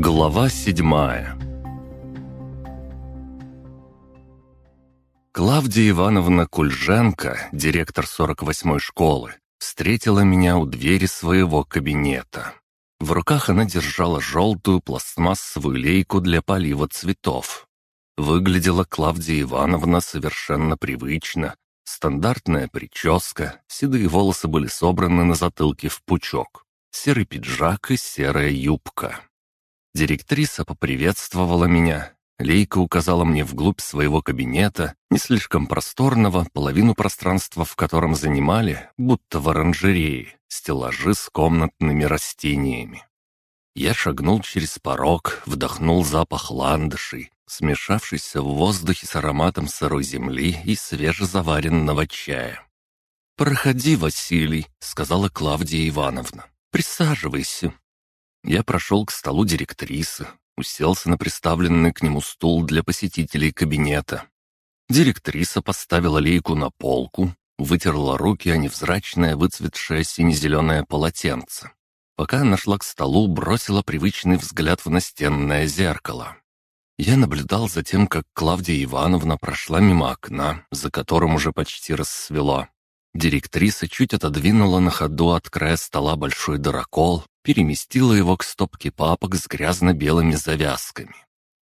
Глава седьмая Клавдия Ивановна Кульженко, директор 48-й школы, встретила меня у двери своего кабинета. В руках она держала желтую пластмассовую лейку для полива цветов. Выглядела Клавдия Ивановна совершенно привычно. Стандартная прическа, седые волосы были собраны на затылке в пучок, серый пиджак и серая юбка. Директриса поприветствовала меня. Лейка указала мне вглубь своего кабинета, не слишком просторного, половину пространства в котором занимали, будто в оранжерее, стеллажи с комнатными растениями. Я шагнул через порог, вдохнул запах ландышей, смешавшийся в воздухе с ароматом сырой земли и свежезаваренного чая. «Проходи, Василий», — сказала Клавдия Ивановна. «Присаживайся». Я прошел к столу директрисы, уселся на приставленный к нему стул для посетителей кабинета. Директриса поставила лейку на полку, вытерла руки о невзрачное выцветшее сине-зеленое полотенце. Пока она шла к столу, бросила привычный взгляд в настенное зеркало. Я наблюдал за тем, как Клавдия Ивановна прошла мимо окна, за которым уже почти рассвело. Директриса чуть отодвинула на ходу от края стола большой дырокол, переместила его к стопке папок с грязно-белыми завязками.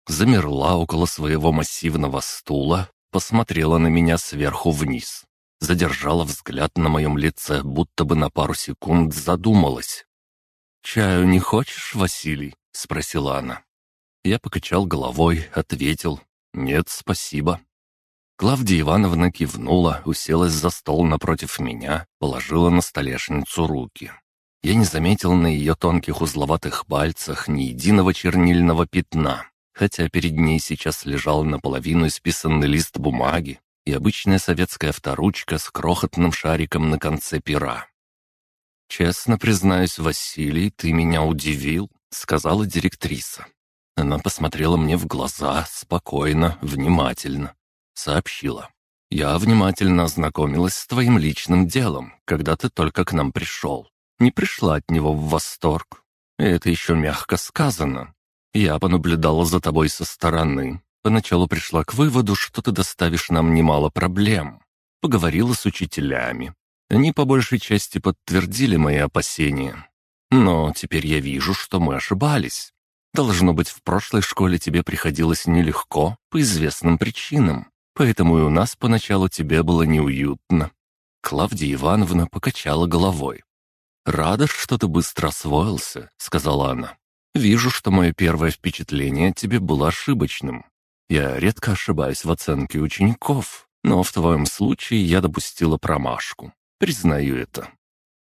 Замерла около своего массивного стула, посмотрела на меня сверху вниз. Задержала взгляд на моем лице, будто бы на пару секунд задумалась. «Чаю не хочешь, Василий?» — спросила она. Я покачал головой, ответил «Нет, спасибо». Клавдия Ивановна кивнула, уселась за стол напротив меня, положила на столешницу руки. Я не заметил на ее тонких узловатых пальцах ни единого чернильного пятна, хотя перед ней сейчас лежал наполовину исписанный лист бумаги и обычная советская авторучка с крохотным шариком на конце пера. «Честно признаюсь, Василий, ты меня удивил», — сказала директриса. Она посмотрела мне в глаза, спокойно, внимательно. Сообщила. «Я внимательно ознакомилась с твоим личным делом, когда ты только к нам пришел. Не пришла от него в восторг. это еще мягко сказано. Я понаблюдала за тобой со стороны. Поначалу пришла к выводу, что ты доставишь нам немало проблем. Поговорила с учителями. Они по большей части подтвердили мои опасения. Но теперь я вижу, что мы ошибались. Должно быть, в прошлой школе тебе приходилось нелегко, по известным причинам. Поэтому и у нас поначалу тебе было неуютно». Клавдия Ивановна покачала головой. «Рада, что ты быстро освоился», — сказала она. «Вижу, что мое первое впечатление о тебе было ошибочным. Я редко ошибаюсь в оценке учеников, но в твоем случае я допустила промашку. Признаю это.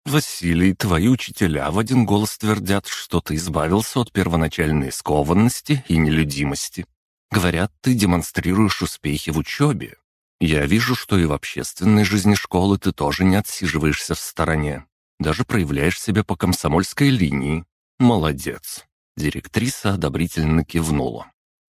«Василий, твои учителя в один голос твердят, что ты избавился от первоначальной скованности и нелюдимости. Говорят, ты демонстрируешь успехи в учебе. Я вижу, что и в общественной жизни школы ты тоже не отсиживаешься в стороне. Даже проявляешь себя по комсомольской линии. Молодец». Директриса одобрительно кивнула.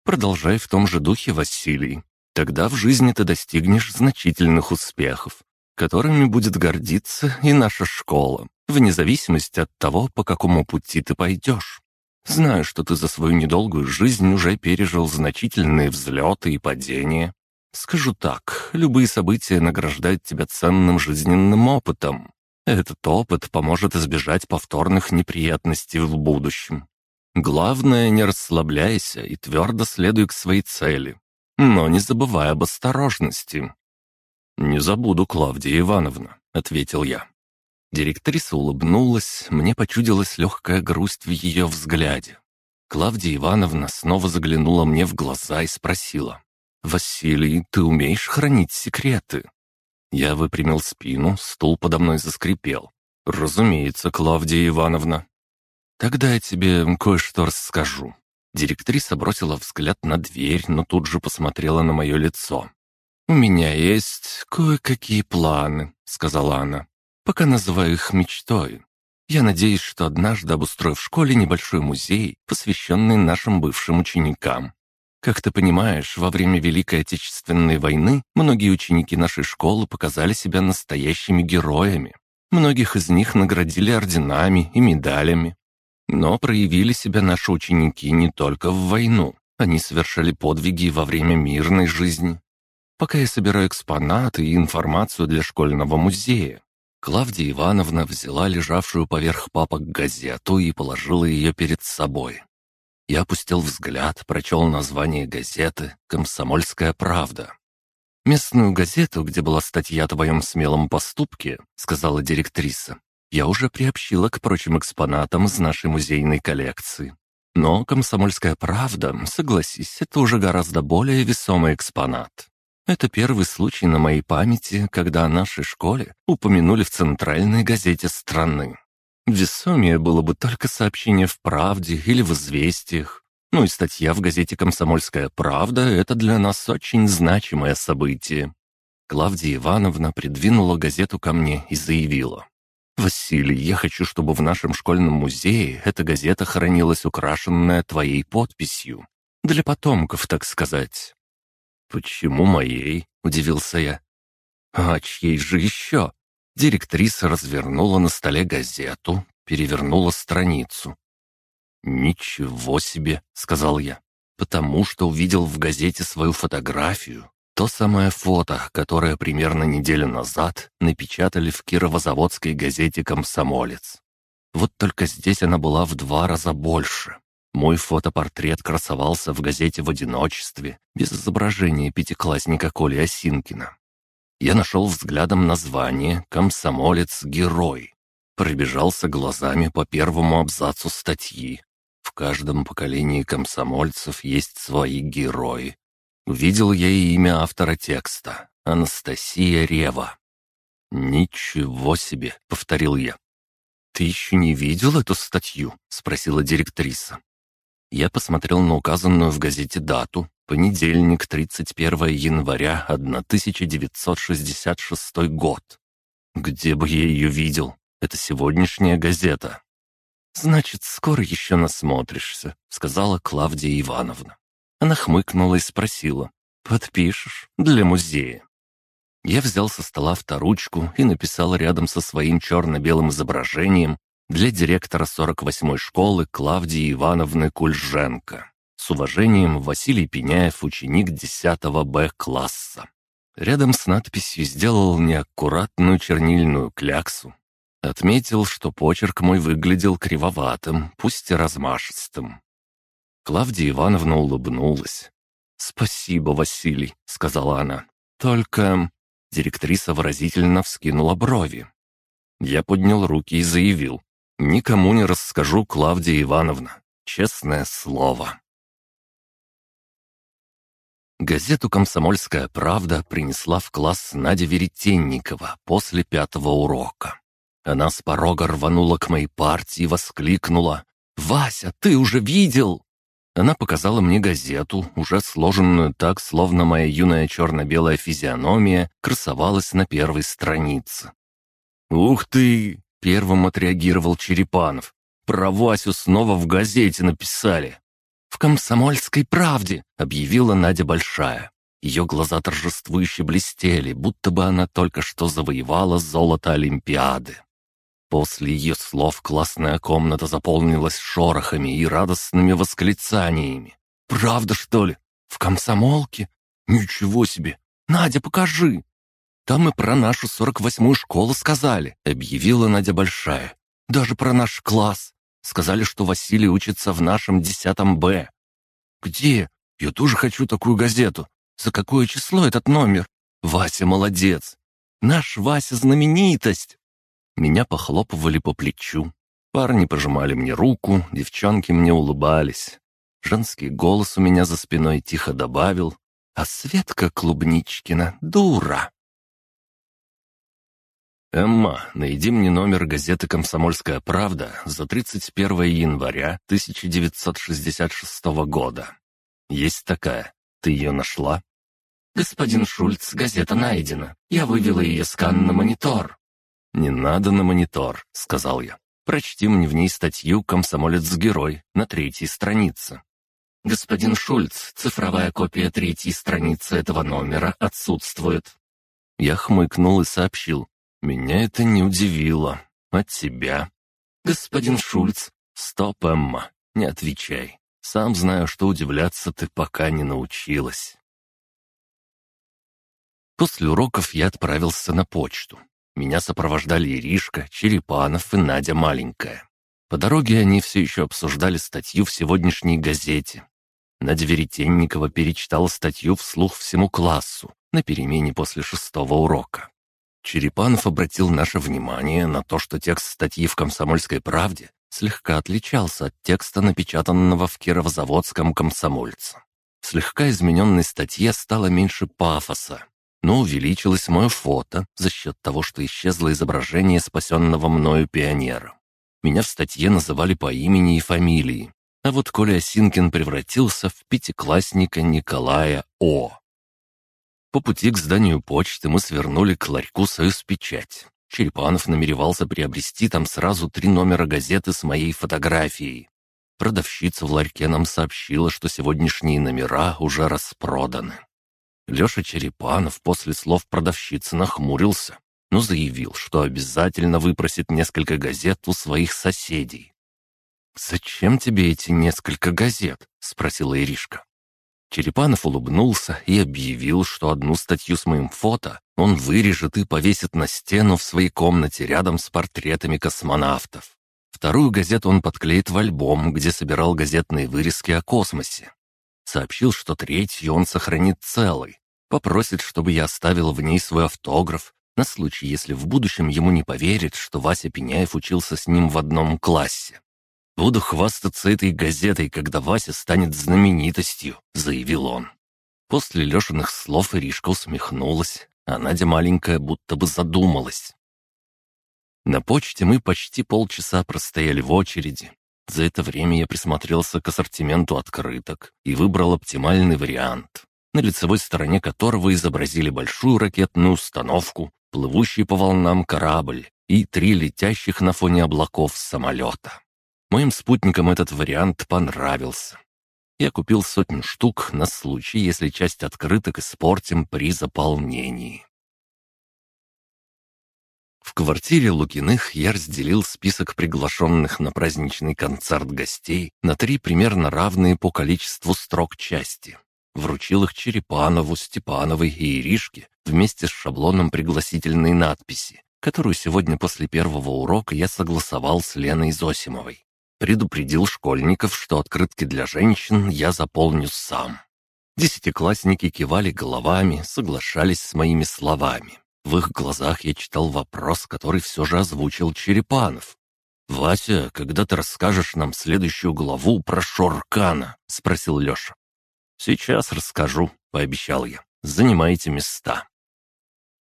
«Продолжай в том же духе, Василий. Тогда в жизни ты достигнешь значительных успехов которыми будет гордиться и наша школа, вне зависимости от того, по какому пути ты пойдешь. Знаю, что ты за свою недолгую жизнь уже пережил значительные взлеты и падения. Скажу так, любые события награждают тебя ценным жизненным опытом. Этот опыт поможет избежать повторных неприятностей в будущем. Главное, не расслабляйся и твердо следуй к своей цели. Но не забывай об осторожности. «Не забуду, Клавдия Ивановна», — ответил я. Директриса улыбнулась, мне почудилась легкая грусть в ее взгляде. Клавдия Ивановна снова заглянула мне в глаза и спросила. «Василий, ты умеешь хранить секреты?» Я выпрямил спину, стул подо мной заскрипел. «Разумеется, Клавдия Ивановна». «Тогда я тебе кое-что расскажу». Директриса бросила взгляд на дверь, но тут же посмотрела на мое лицо. «У меня есть кое-какие планы», — сказала она. «Пока называю их мечтой. Я надеюсь, что однажды обустрою в школе небольшой музей, посвященный нашим бывшим ученикам. Как ты понимаешь, во время Великой Отечественной войны многие ученики нашей школы показали себя настоящими героями. Многих из них наградили орденами и медалями. Но проявили себя наши ученики не только в войну. Они совершали подвиги во время мирной жизни. Пока я собираю экспонаты и информацию для школьного музея, Клавдия Ивановна взяла лежавшую поверх папок газету и положила ее перед собой. Я опустил взгляд, прочел название газеты «Комсомольская правда». «Местную газету, где была статья о твоем смелом поступке», — сказала директриса, «я уже приобщила к прочим экспонатам из нашей музейной коллекции. Но «Комсомольская правда», согласись, это уже гораздо более весомый экспонат. Это первый случай на моей памяти, когда о нашей школе упомянули в центральной газете страны. Весомее было бы только сообщение в «Правде» или в «Известиях». Ну и статья в газете «Комсомольская правда» — это для нас очень значимое событие. Клавдия Ивановна придвинула газету ко мне и заявила. «Василий, я хочу, чтобы в нашем школьном музее эта газета хранилась украшенная твоей подписью. Для потомков, так сказать». «Почему моей?» — удивился я. «А чьей же еще?» Директриса развернула на столе газету, перевернула страницу. «Ничего себе!» — сказал я, потому что увидел в газете свою фотографию. То самое фото, которое примерно неделю назад напечатали в Кировозаводской газете «Комсомолец». Вот только здесь она была в два раза больше. Мой фотопортрет красовался в газете в одиночестве, без изображения пятиклассника Коли Осинкина. Я нашел взглядом название «Комсомолец-герой». Пробежался глазами по первому абзацу статьи. В каждом поколении комсомольцев есть свои герои. Увидел я и имя автора текста — Анастасия Рева. «Ничего себе!» — повторил я. «Ты еще не видел эту статью?» — спросила директриса. Я посмотрел на указанную в газете дату. Понедельник, 31 января 1966 год. Где бы я ее видел? Это сегодняшняя газета. «Значит, скоро еще насмотришься», — сказала Клавдия Ивановна. Она хмыкнула и спросила. «Подпишешь? Для музея». Я взял со стола авторучку и написал рядом со своим черно-белым изображением для директора 48-й школы Клавдии Ивановны Кульженко. С уважением, Василий Пеняев, ученик 10 Б класса. Рядом с надписью сделал неаккуратную чернильную кляксу. Отметил, что почерк мой выглядел кривоватым, пусть и размашистым. Клавдия Ивановна улыбнулась. «Спасибо, Василий», — сказала она. «Только...» Директриса выразительно вскинула брови. Я поднял руки и заявил. Никому не расскажу, Клавдия Ивановна. Честное слово. Газету «Комсомольская правда» принесла в класс Надя Веретенникова после пятого урока. Она с порога рванула к моей партии и воскликнула. «Вася, ты уже видел?» Она показала мне газету, уже сложенную так, словно моя юная черно-белая физиономия красовалась на первой странице. «Ух ты! Первым отреагировал Черепанов. Про Васю снова в газете написали. «В комсомольской правде», — объявила Надя Большая. Ее глаза торжествующе блестели, будто бы она только что завоевала золото Олимпиады. После ее слов классная комната заполнилась шорохами и радостными восклицаниями. «Правда, что ли? В комсомолке? Ничего себе! Надя, покажи!» «Там и про нашу сорок восьмую школу сказали», — объявила Надя Большая. «Даже про наш класс. Сказали, что Василий учится в нашем десятом Б». «Где? Я тоже хочу такую газету. За какое число этот номер? Вася молодец. Наш Вася знаменитость». Меня похлопывали по плечу. Парни пожимали мне руку, девчонки мне улыбались. Женский голос у меня за спиной тихо добавил. «А Светка Клубничкина дура!» «Эмма, найди мне номер газеты «Комсомольская правда» за 31 января 1966 года. Есть такая. Ты ее нашла?» «Господин Шульц, газета найдена. Я вывела ее скан на монитор». «Не надо на монитор», — сказал я. «Прочти мне в ней статью «Комсомолец-герой» на третьей странице». «Господин Шульц, цифровая копия третьей страницы этого номера отсутствует». Я хмыкнул и сообщил. Меня это не удивило. От тебя. Господин Шульц, «Стоп, Эмма, не отвечай. Сам знаю, что удивляться ты пока не научилась». После уроков я отправился на почту. Меня сопровождали Иришка, Черепанов и Надя Маленькая. По дороге они все еще обсуждали статью в сегодняшней газете. Надя Веретенникова перечитала статью вслух всему классу на перемене после шестого урока. Черепанов обратил наше внимание на то, что текст статьи в «Комсомольской правде» слегка отличался от текста, напечатанного в Кировозаводском комсомольце. В слегка измененной статье стало меньше пафоса, но увеличилось мое фото за счет того, что исчезло изображение спасенного мною пионера. Меня в статье называли по имени и фамилии, а вот Коля Осинкин превратился в пятиклассника Николая О. По пути к зданию почты мы свернули к ларьку «Союз Печать». Черепанов намеревался приобрести там сразу три номера газеты с моей фотографией. Продавщица в ларьке нам сообщила, что сегодняшние номера уже распроданы. Леша Черепанов после слов продавщицы нахмурился, но заявил, что обязательно выпросит несколько газет у своих соседей. «Зачем тебе эти несколько газет?» — спросила Иришка. Черепанов улыбнулся и объявил, что одну статью с моим фото он вырежет и повесит на стену в своей комнате рядом с портретами космонавтов. Вторую газету он подклеит в альбом, где собирал газетные вырезки о космосе. Сообщил, что третью он сохранит целой. Попросит, чтобы я оставил в ней свой автограф, на случай, если в будущем ему не поверят, что Вася Пеняев учился с ним в одном классе. «Буду хвастаться этой газетой, когда Вася станет знаменитостью», — заявил он. После Лешиных слов Иришка усмехнулась, а Надя маленькая будто бы задумалась. На почте мы почти полчаса простояли в очереди. За это время я присмотрелся к ассортименту открыток и выбрал оптимальный вариант, на лицевой стороне которого изобразили большую ракетную установку, плывущий по волнам корабль и три летящих на фоне облаков самолета. Моим спутникам этот вариант понравился. Я купил сотню штук на случай, если часть открыток испортим при заполнении. В квартире Лукиных я разделил список приглашенных на праздничный концерт гостей на три примерно равные по количеству строк части. Вручил их Черепанову, Степановой и Иришке вместе с шаблоном пригласительной надписи, которую сегодня после первого урока я согласовал с Леной Зосимовой. Предупредил школьников, что открытки для женщин я заполню сам. Десятиклассники кивали головами, соглашались с моими словами. В их глазах я читал вопрос, который все же озвучил Черепанов. «Вася, когда ты расскажешь нам следующую главу про Шоркана?» — спросил Леша. «Сейчас расскажу», — пообещал я. «Занимайте места».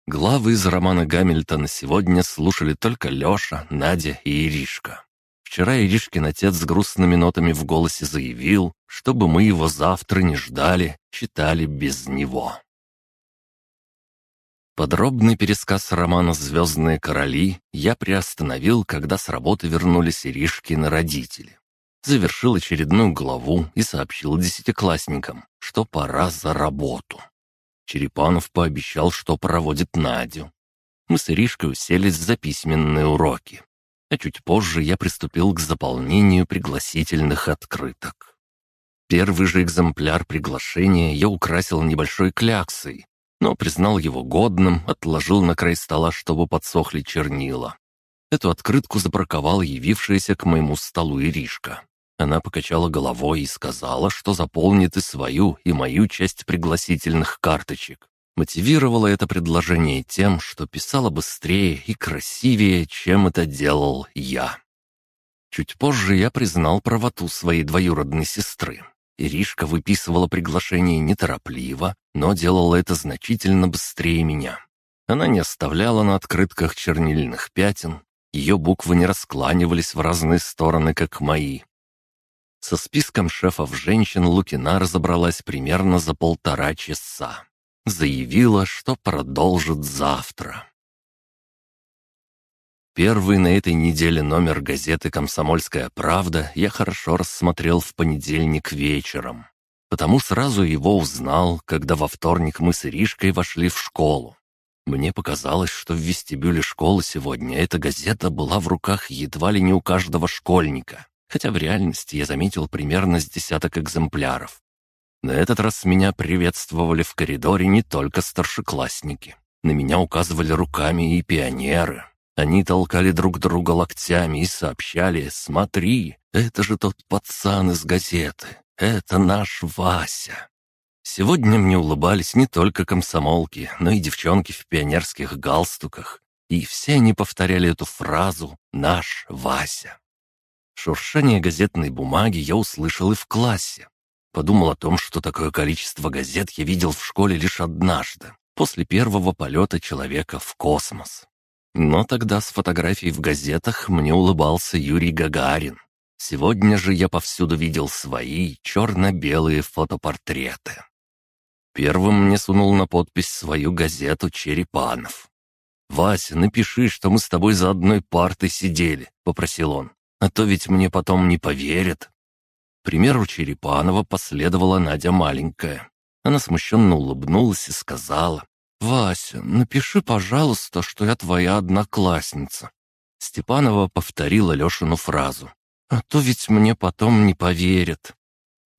Главы из романа Гамильтона сегодня слушали только Леша, Надя и Иришка. Вчера Иришкин отец с грустными нотами в голосе заявил, чтобы мы его завтра не ждали, читали без него. Подробный пересказ романа «Звездные короли» я приостановил, когда с работы вернулись Иришкины родители. Завершил очередную главу и сообщил десятиклассникам, что пора за работу. Черепанов пообещал, что проводит Надю. Мы с Иришкой уселись за письменные уроки а чуть позже я приступил к заполнению пригласительных открыток. Первый же экземпляр приглашения я украсил небольшой кляксой, но признал его годным, отложил на край стола, чтобы подсохли чернила. Эту открытку забраковал явившаяся к моему столу Иришка. Она покачала головой и сказала, что заполнит и свою, и мою часть пригласительных карточек. Мотивировала это предложение тем, что писала быстрее и красивее, чем это делал я. Чуть позже я признал правоту своей двоюродной сестры. Иришка выписывала приглашение неторопливо, но делала это значительно быстрее меня. Она не оставляла на открытках чернильных пятен, ее буквы не раскланивались в разные стороны, как мои. Со списком шефов женщин Лукина разобралась примерно за полтора часа заявила, что продолжит завтра. Первый на этой неделе номер газеты «Комсомольская правда» я хорошо рассмотрел в понедельник вечером. Потому сразу его узнал, когда во вторник мы с Иришкой вошли в школу. Мне показалось, что в вестибюле школы сегодня эта газета была в руках едва ли не у каждого школьника. хотя в реальности я заметил примерно с десяток экземпляров. На этот раз меня приветствовали в коридоре не только старшеклассники. На меня указывали руками и пионеры. Они толкали друг друга локтями и сообщали «Смотри, это же тот пацан из газеты, это наш Вася». Сегодня мне улыбались не только комсомолки, но и девчонки в пионерских галстуках. И все они повторяли эту фразу «Наш Вася». Шуршание газетной бумаги я услышал и в классе. Подумал о том, что такое количество газет я видел в школе лишь однажды, после первого полета человека в космос. Но тогда с фотографией в газетах мне улыбался Юрий Гагарин. Сегодня же я повсюду видел свои черно-белые фотопортреты. Первым мне сунул на подпись свою газету Черепанов. «Вася, напиши, что мы с тобой за одной партой сидели», — попросил он. «А то ведь мне потом не поверят». Примеру Черепанова последовала Надя маленькая. Она смущенно улыбнулась и сказала, «Вася, напиши, пожалуйста, что я твоя одноклассница». Степанова повторила Лешину фразу, «А то ведь мне потом не поверят».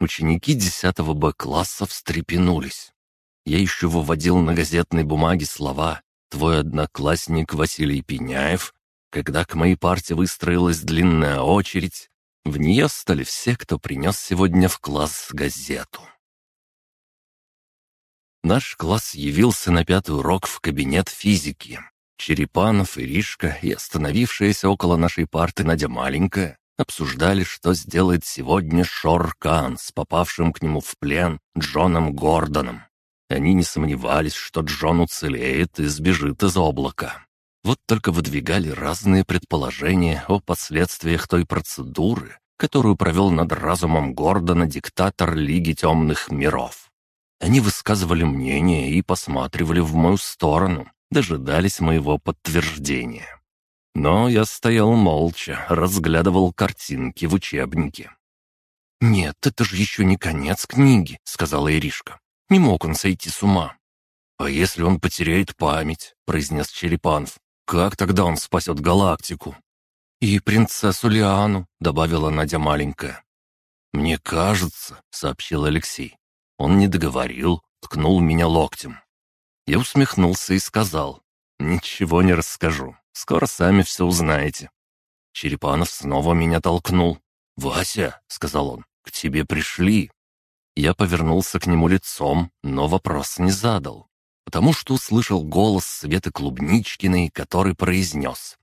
Ученики 10 Б-класса встрепенулись. Я еще выводил на газетной бумаге слова «Твой одноклассник Василий Пеняев», когда к моей парте выстроилась длинная очередь, в нее стали все, кто принес сегодня в класс газету. Наш класс явился на пятый урок в кабинет физики. Черепанов, Иришка и остановившаяся около нашей парты Надя Маленькая обсуждали, что сделает сегодня Шоркан с попавшим к нему в плен Джоном Гордоном. Они не сомневались, что Джон уцелеет и сбежит из облака. Вот только выдвигали разные предположения о последствиях той процедуры, которую провел над разумом Гордона диктатор Лиги Темных Миров. Они высказывали мнение и посматривали в мою сторону, дожидались моего подтверждения. Но я стоял молча, разглядывал картинки в учебнике. «Нет, это же еще не конец книги», — сказала Иришка. «Не мог он сойти с ума». «А если он потеряет память?» — произнес Черепанов. «Как тогда он спасет галактику?» «И принцессу Лиану», — добавила Надя маленькая. «Мне кажется», — сообщил Алексей. Он не договорил, ткнул меня локтем. Я усмехнулся и сказал, «Ничего не расскажу. Скоро сами все узнаете». Черепанов снова меня толкнул. «Вася», — сказал он, — «к тебе пришли». Я повернулся к нему лицом, но вопрос не задал, потому что услышал голос Светы Клубничкиной, который произнес.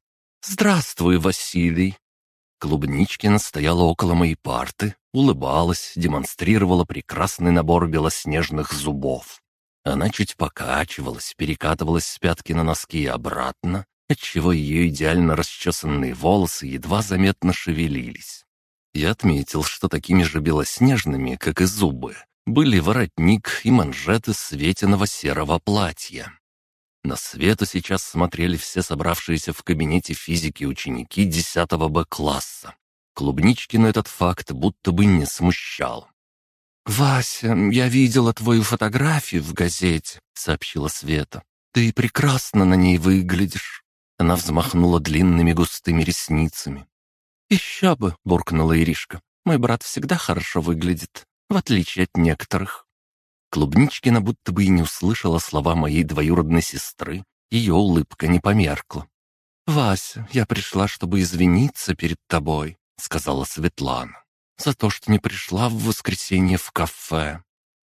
«Здравствуй, Василий!» Клубничкина стояла около моей парты, улыбалась, демонстрировала прекрасный набор белоснежных зубов. Она чуть покачивалась, перекатывалась с пятки на носки и обратно, отчего ее идеально расчесанные волосы едва заметно шевелились. Я отметил, что такими же белоснежными, как и зубы, были воротник и манжеты светиного серого платья. На Свету сейчас смотрели все собравшиеся в кабинете физики ученики 10 Б-класса. Клубничкину этот факт будто бы не смущал. «Вася, я видела твою фотографию в газете», — сообщила Света. «Ты прекрасно на ней выглядишь». Она взмахнула длинными густыми ресницами. «Еще бы!» — буркнула Иришка. «Мой брат всегда хорошо выглядит, в отличие от некоторых». Клубничкина будто бы и не услышала слова моей двоюродной сестры. Ее улыбка не померкла. «Вася, я пришла, чтобы извиниться перед тобой», — сказала Светлана. «За то, что не пришла в воскресенье в кафе».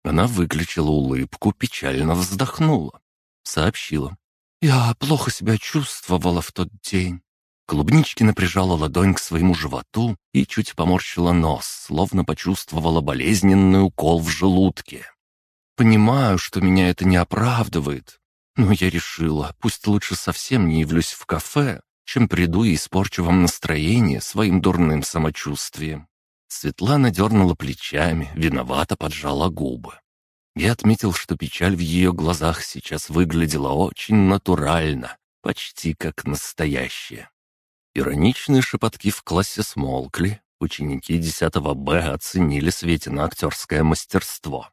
Она выключила улыбку, печально вздохнула. Сообщила. Я плохо себя чувствовала в тот день. Клубничкина прижала ладонь к своему животу и чуть поморщила нос, словно почувствовала болезненный укол в желудке. Понимаю, что меня это не оправдывает, но я решила, пусть лучше совсем не явлюсь в кафе, чем приду и испорчу вам настроение своим дурным самочувствием. Светлана дернула плечами, виновато поджала губы. Я отметил, что печаль в ее глазах сейчас выглядела очень натурально, почти как настоящая. Ироничные шепотки в классе смолкли, ученики 10 Б оценили Светина актерское мастерство.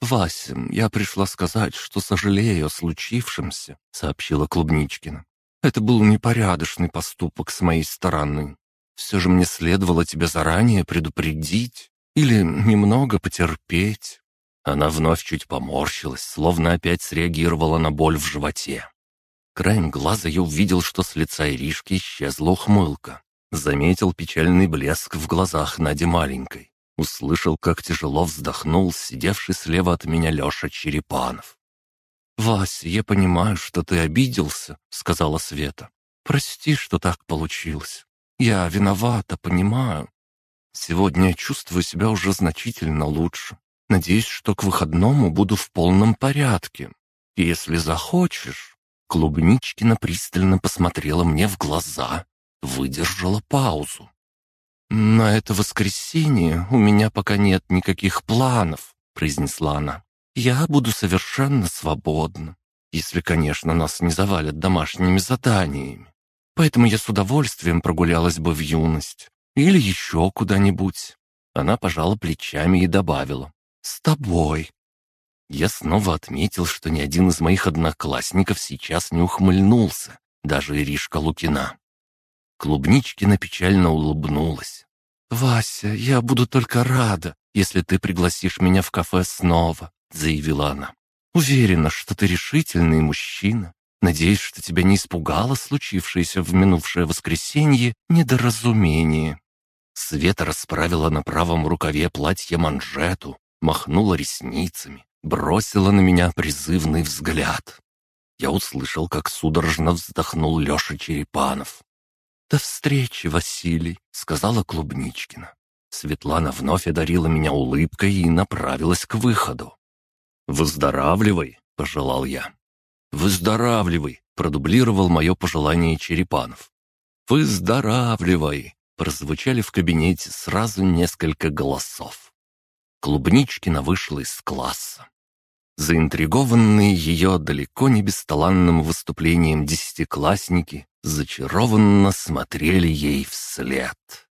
«Вася, я пришла сказать, что сожалею о случившемся», — сообщила Клубничкина. «Это был непорядочный поступок с моей стороны. Все же мне следовало тебя заранее предупредить или немного потерпеть». Она вновь чуть поморщилась, словно опять среагировала на боль в животе. Краем глаза я увидел, что с лица Иришки исчезла ухмылка. Заметил печальный блеск в глазах Нади маленькой. Услышал, как тяжело вздохнул сидевший слева от меня Леша Черепанов. «Вася, я понимаю, что ты обиделся», — сказала Света. «Прости, что так получилось. Я виновата, понимаю. Сегодня я чувствую себя уже значительно лучше. Надеюсь, что к выходному буду в полном порядке. Если захочешь...» Клубничкина пристально посмотрела мне в глаза, выдержала паузу. «На это воскресенье у меня пока нет никаких планов», — произнесла она. «Я буду совершенно свободна, если, конечно, нас не завалят домашними заданиями. Поэтому я с удовольствием прогулялась бы в юность. Или еще куда-нибудь». Она пожала плечами и добавила. «С тобой». Я снова отметил, что ни один из моих одноклассников сейчас не ухмыльнулся, даже Иришка Лукина. Клубничкина печально улыбнулась. «Вася, я буду только рада, если ты пригласишь меня в кафе снова», — заявила она. «Уверена, что ты решительный мужчина. Надеюсь, что тебя не испугало случившееся в минувшее воскресенье недоразумение». Света расправила на правом рукаве платье манжету, махнула ресницами, бросила на меня призывный взгляд. Я услышал, как судорожно вздохнул Леша Черепанов. «До встречи, Василий», — сказала Клубничкина. Светлана вновь одарила меня улыбкой и направилась к выходу. «Выздоравливай», — пожелал я. «Выздоравливай», — продублировал мое пожелание Черепанов. «Выздоравливай», — прозвучали в кабинете сразу несколько голосов. Клубничкина вышла из класса. Заинтригованные ее далеко не бесталанным выступлением десятиклассники зачарованно смотрели ей вслед.